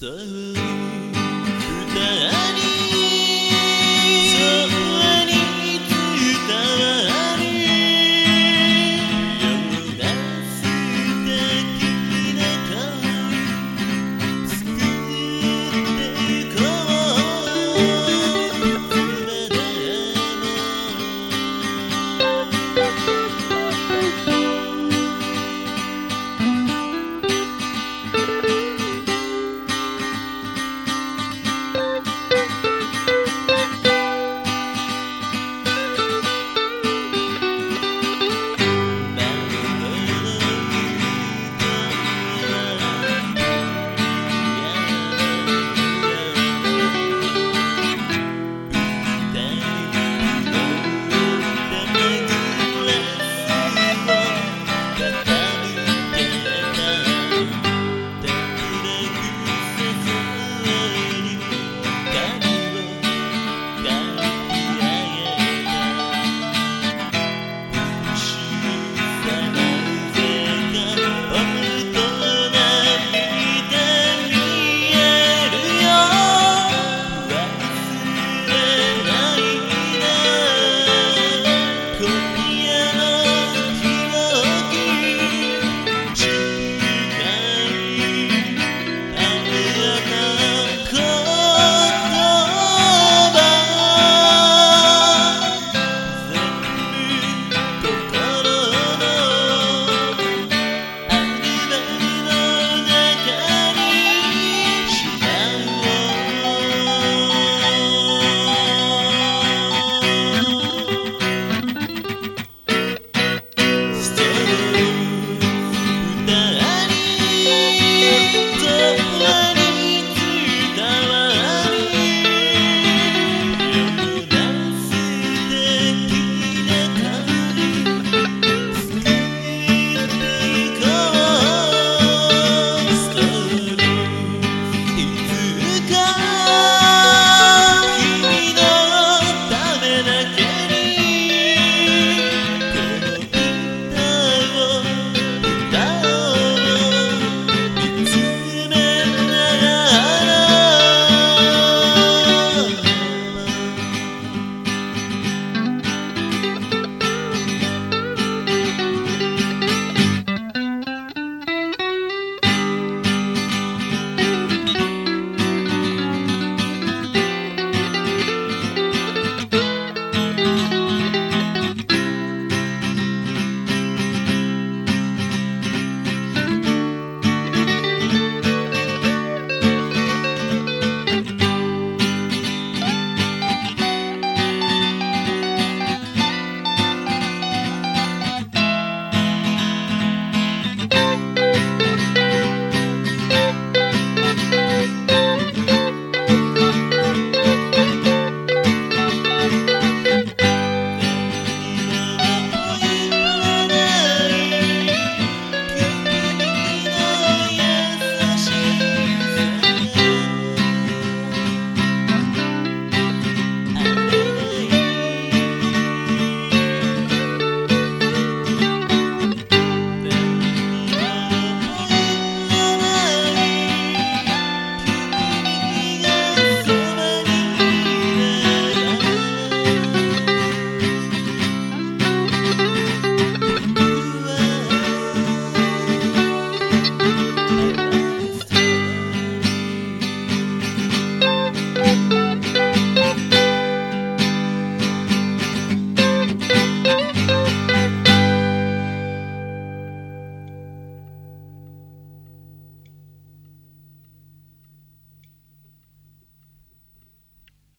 伝わる歌